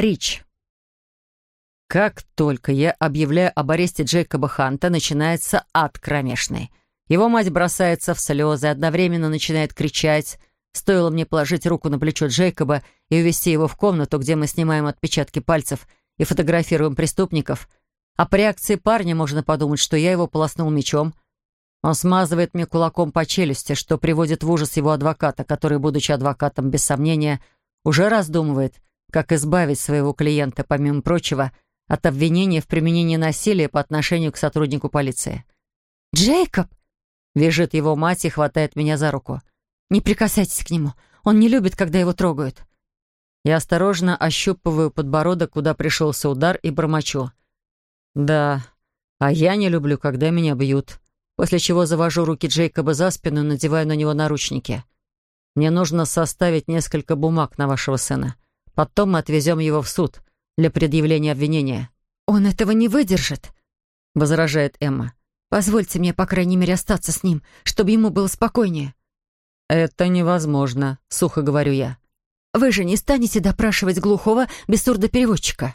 Рич. Как только я объявляю об аресте Джейкоба Ханта, начинается ад кромешный. Его мать бросается в слезы, одновременно начинает кричать. Стоило мне положить руку на плечо Джейкоба и увести его в комнату, где мы снимаем отпечатки пальцев и фотографируем преступников. А по реакции парня можно подумать, что я его полоснул мечом. Он смазывает мне кулаком по челюсти, что приводит в ужас его адвоката, который, будучи адвокатом, без сомнения, уже раздумывает, как избавить своего клиента, помимо прочего, от обвинения в применении насилия по отношению к сотруднику полиции. «Джейкоб!» — вяжет его мать и хватает меня за руку. «Не прикасайтесь к нему. Он не любит, когда его трогают». Я осторожно ощупываю подбородок, куда пришелся удар, и бормочу. «Да, а я не люблю, когда меня бьют». После чего завожу руки Джейкоба за спину и надеваю на него наручники. Мне нужно составить несколько бумаг на вашего сына. Потом мы отвезем его в суд для предъявления обвинения». «Он этого не выдержит», — возражает Эмма. «Позвольте мне, по крайней мере, остаться с ним, чтобы ему было спокойнее». «Это невозможно», — сухо говорю я. «Вы же не станете допрашивать глухого без сурдопереводчика?»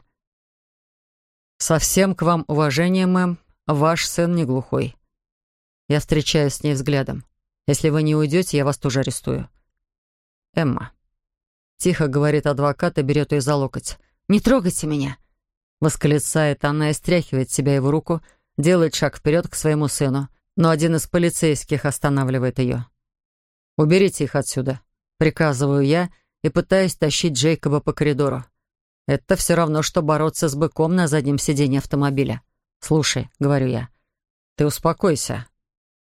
«Со всем к вам уважение, мэм. Ваш сын не глухой». Я встречаюсь с ней взглядом. «Если вы не уйдете, я вас тоже арестую». «Эмма». Тихо говорит адвокат и берет ее за локоть. «Не трогайте меня!» Восклицает она и стряхивает себя его руку, делает шаг вперед к своему сыну, но один из полицейских останавливает ее. «Уберите их отсюда», — приказываю я и пытаюсь тащить Джейкоба по коридору. Это все равно, что бороться с быком на заднем сиденье автомобиля. «Слушай», — говорю я, — «ты успокойся».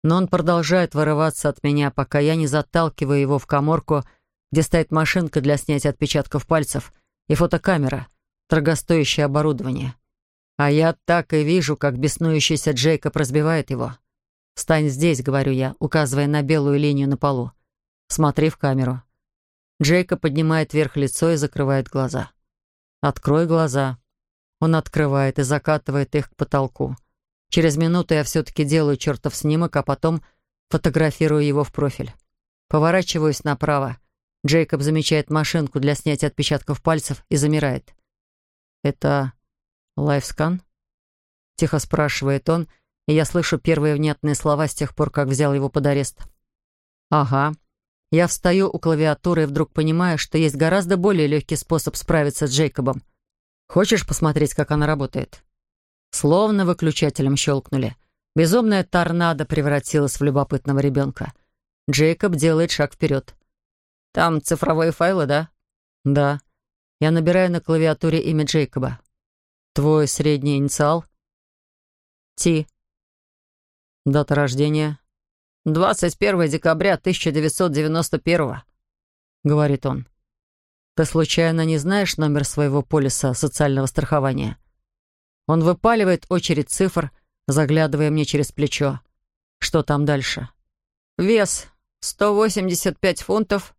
Но он продолжает вырываться от меня, пока я не заталкиваю его в коморку, где стоит машинка для снятия отпечатков пальцев и фотокамера, дорогостоящее оборудование. А я так и вижу, как беснующийся Джейкоб разбивает его. «Встань здесь», — говорю я, указывая на белую линию на полу. «Смотри в камеру». Джейкоб поднимает вверх лицо и закрывает глаза. «Открой глаза». Он открывает и закатывает их к потолку. Через минуту я все-таки делаю чертов снимок, а потом фотографирую его в профиль. Поворачиваюсь направо. Джейкоб замечает машинку для снятия отпечатков пальцев и замирает. «Это лайфскан?» Тихо спрашивает он, и я слышу первые внятные слова с тех пор, как взял его под арест. «Ага». Я встаю у клавиатуры и вдруг понимаю, что есть гораздо более легкий способ справиться с Джейкобом. Хочешь посмотреть, как она работает?» Словно выключателем щелкнули. Безумная торнадо превратилась в любопытного ребенка. Джейкоб делает шаг вперед. «Там цифровые файлы, да?» «Да». Я набираю на клавиатуре имя Джейкоба. «Твой средний инициал?» «Ти». «Дата рождения?» «21 декабря 1991 говорит он. «Ты случайно не знаешь номер своего полиса социального страхования?» Он выпаливает очередь цифр, заглядывая мне через плечо. Что там дальше? «Вес 185 фунтов», —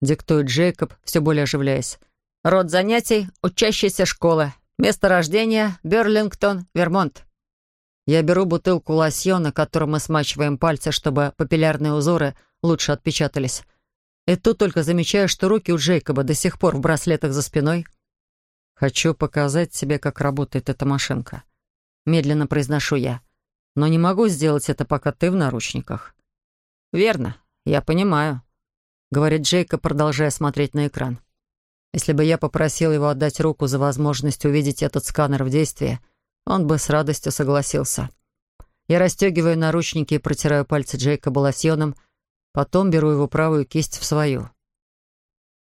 диктует Джейкоб, все более оживляясь. «Род занятий — учащаяся школа. Место рождения — Берлингтон, Вермонт». Я беру бутылку лосьона, которым мы смачиваем пальцы, чтобы папиллярные узоры лучше отпечатались. И тут только замечаю, что руки у Джейкоба до сих пор в браслетах за спиной — «Хочу показать тебе, как работает эта машинка». Медленно произношу я. «Но не могу сделать это, пока ты в наручниках». «Верно, я понимаю», — говорит Джейка, продолжая смотреть на экран. «Если бы я попросил его отдать руку за возможность увидеть этот сканер в действии, он бы с радостью согласился». Я расстегиваю наручники и протираю пальцы Джейка лосьоном, потом беру его правую кисть в свою.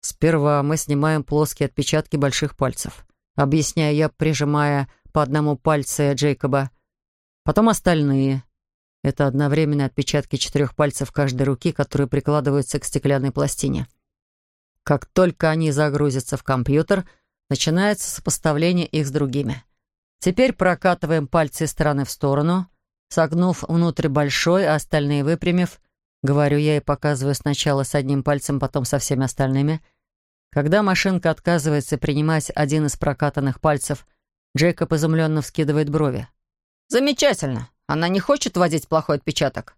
Сперва мы снимаем плоские отпечатки больших пальцев. Объясняю я, прижимая по одному пальце Джейкоба. Потом остальные. Это одновременные отпечатки четырех пальцев каждой руки, которые прикладываются к стеклянной пластине. Как только они загрузятся в компьютер, начинается сопоставление их с другими. Теперь прокатываем пальцы из стороны в сторону, согнув внутрь большой, а остальные выпрямив, говорю я и показываю сначала с одним пальцем, потом со всеми остальными — когда машинка отказывается принимать один из прокатанных пальцев, Джейкоб изумленно вскидывает брови. «Замечательно. Она не хочет вводить плохой отпечаток?»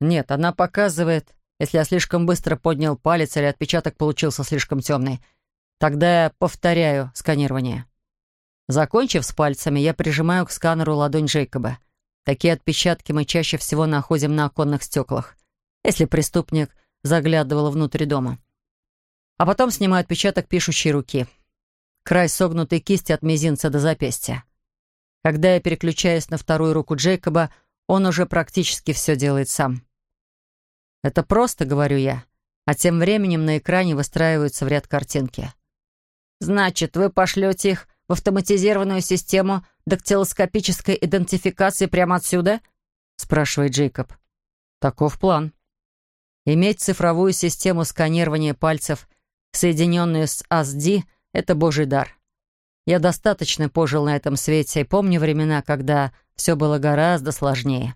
«Нет, она показывает, если я слишком быстро поднял палец или отпечаток получился слишком темный. Тогда я повторяю сканирование. Закончив с пальцами, я прижимаю к сканеру ладонь Джейкоба. Такие отпечатки мы чаще всего находим на оконных стеклах, если преступник заглядывал внутрь дома. А потом снимаю отпечаток пишущей руки. Край согнутой кисти от мизинца до запястья. Когда я переключаюсь на вторую руку Джейкоба, он уже практически все делает сам. «Это просто», — говорю я, а тем временем на экране выстраиваются в ряд картинки. «Значит, вы пошлете их в автоматизированную систему дактилоскопической идентификации прямо отсюда?» — спрашивает Джейкоб. «Таков план. Иметь цифровую систему сканирования пальцев, соединенную с ASD, — это божий дар. Я достаточно пожил на этом свете и помню времена, когда все было гораздо сложнее.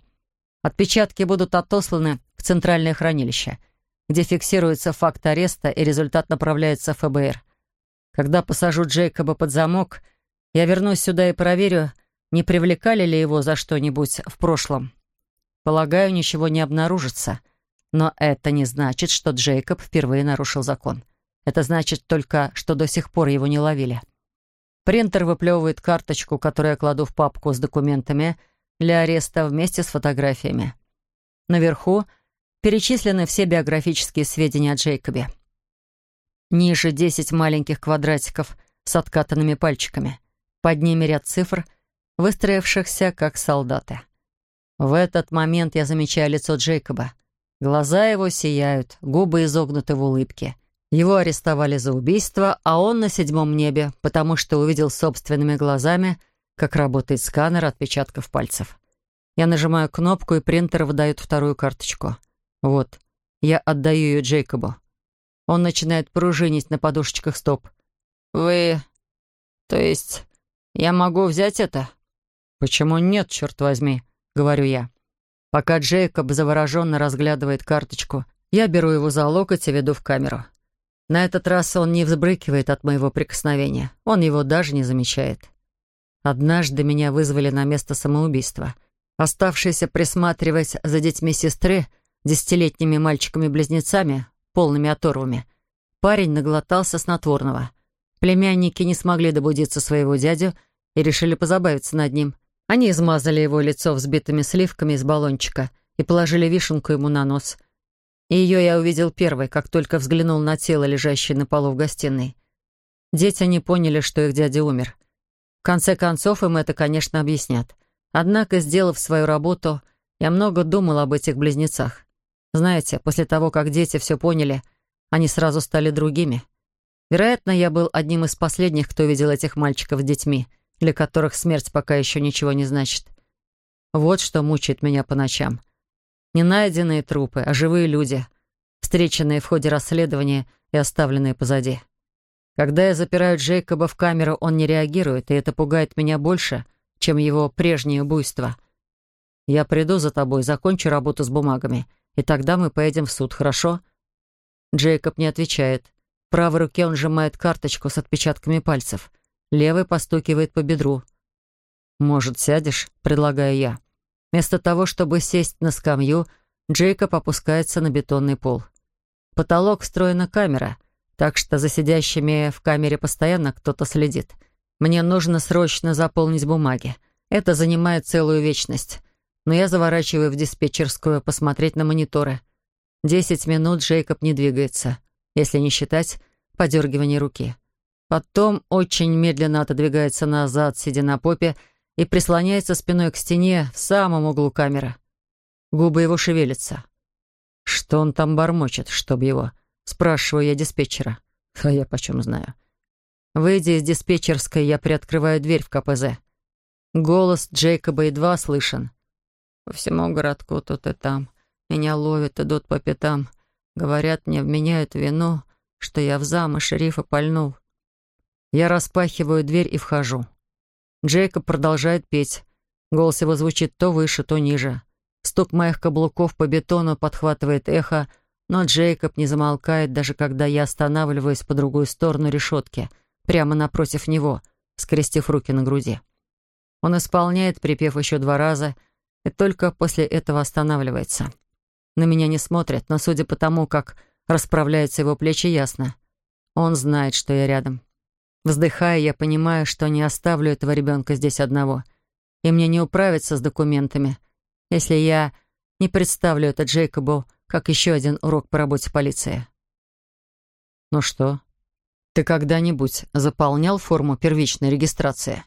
Отпечатки будут отосланы в центральное хранилище, где фиксируется факт ареста и результат направляется в ФБР. Когда посажу Джейкоба под замок, я вернусь сюда и проверю, не привлекали ли его за что-нибудь в прошлом. Полагаю, ничего не обнаружится. Но это не значит, что Джейкоб впервые нарушил закон. Это значит только, что до сих пор его не ловили. Принтер выплевывает карточку, которую я кладу в папку с документами для ареста вместе с фотографиями. Наверху перечислены все биографические сведения о Джейкобе. Ниже 10 маленьких квадратиков с откатанными пальчиками. Под ними ряд цифр, выстроившихся как солдаты. В этот момент я замечаю лицо Джейкоба. Глаза его сияют, губы изогнуты в улыбке — его арестовали за убийство, а он на седьмом небе, потому что увидел собственными глазами, как работает сканер отпечатков пальцев. Я нажимаю кнопку, и принтер выдает вторую карточку. Вот. Я отдаю ее Джейкобу. Он начинает пружинить на подушечках стоп. «Вы... То есть... Я могу взять это?» «Почему нет, черт возьми?» — говорю я. Пока Джейкоб завороженно разглядывает карточку, я беру его за локоть и веду в камеру. На этот раз он не взбрыкивает от моего прикосновения. Он его даже не замечает. Однажды меня вызвали на место самоубийства. Оставшиеся присматривать за детьми сестры, десятилетними мальчиками-близнецами, полными оторвами, парень наглотался снотворного. Племянники не смогли добудиться своего дядю и решили позабавиться над ним. Они измазали его лицо взбитыми сливками из баллончика и положили вишенку ему на нос — ее я увидел первой, как только взглянул на тело, лежащее на полу в гостиной. Дети не поняли, что их дядя умер. В конце концов, им это, конечно, объяснят. Однако, сделав свою работу, я много думал об этих близнецах. Знаете, после того, как дети все поняли, они сразу стали другими. Вероятно, я был одним из последних, кто видел этих мальчиков с детьми, для которых смерть пока еще ничего не значит. Вот что мучает меня по ночам. Не найденные трупы, а живые люди, встреченные в ходе расследования и оставленные позади. Когда я запираю Джейкоба в камеру, он не реагирует, и это пугает меня больше, чем его прежнее буйство. Я приду за тобой, закончу работу с бумагами, и тогда мы поедем в суд, хорошо?» Джейкоб не отвечает. В правой руке он сжимает карточку с отпечатками пальцев. Левый постукивает по бедру. «Может, сядешь?» — предлагаю я. Вместо того, чтобы сесть на скамью, Джейкоб опускается на бетонный пол. Потолок встроена камера, так что за сидящими в камере постоянно кто-то следит. Мне нужно срочно заполнить бумаги. Это занимает целую вечность. Но я заворачиваю в диспетчерскую посмотреть на мониторы. Десять минут Джейкоб не двигается, если не считать подергивания руки. Потом очень медленно отодвигается назад, сидя на попе, и прислоняется спиной к стене в самом углу камеры. Губы его шевелятся. «Что он там бормочет, чтоб его?» Спрашиваю я диспетчера. А я почем знаю. Выйдя из диспетчерской, я приоткрываю дверь в КПЗ. Голос Джейкоба едва слышен. «По всему городку тут и там. Меня ловят, идут по пятам. Говорят, мне вменяют вину, что я в зам и шерифа пальнул. Я распахиваю дверь и вхожу. Джейкоб продолжает петь. Голос его звучит то выше, то ниже. Стук моих каблуков по бетону подхватывает эхо, но Джейкоб не замолкает, даже когда я останавливаюсь по другую сторону решетки, прямо напротив него, скрестив руки на груди. Он исполняет припев еще два раза и только после этого останавливается. На меня не смотрят, но судя по тому, как расправляются его плечи, ясно. Он знает, что я рядом. Вздыхая, я понимаю, что не оставлю этого ребенка здесь одного. И мне не управиться с документами, если я не представлю это Джейкобу как еще один урок по работе полиции. «Ну что, ты когда-нибудь заполнял форму первичной регистрации?»